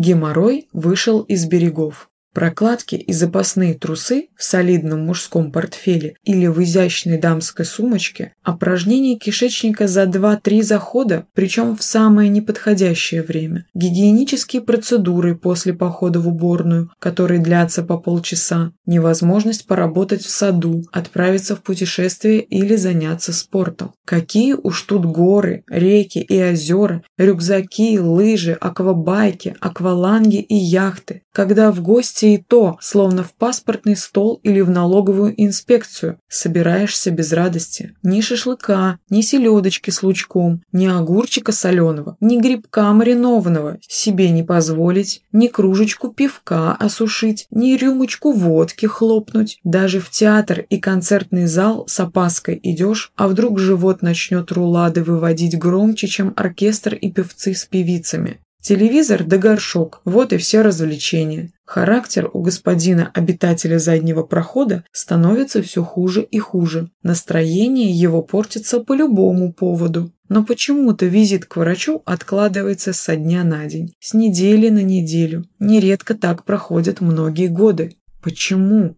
Геморрой вышел из берегов. Прокладки и запасные трусы в солидном мужском портфеле или в изящной дамской сумочке, опорожнение кишечника за 2-3 захода, причем в самое неподходящее время, гигиенические процедуры после похода в уборную, которые длятся по полчаса, невозможность поработать в саду, отправиться в путешествие или заняться спортом. Какие уж тут горы, реки и озера, рюкзаки, лыжи, аквабайки, акваланги и яхты, когда в гости и то, словно в паспортный стол или в налоговую инспекцию. Собираешься без радости. Ни шашлыка, ни селедочки с лучком, ни огурчика соленого, ни грибка маринованного себе не позволить, ни кружечку пивка осушить, ни рюмочку водки хлопнуть. Даже в театр и концертный зал с опаской идешь, а вдруг живот начнет рулады выводить громче, чем оркестр и певцы с певицами. Телевизор да горшок – вот и все развлечения. Характер у господина обитателя заднего прохода становится все хуже и хуже. Настроение его портится по любому поводу. Но почему-то визит к врачу откладывается со дня на день, с недели на неделю. Нередко так проходят многие годы. Почему?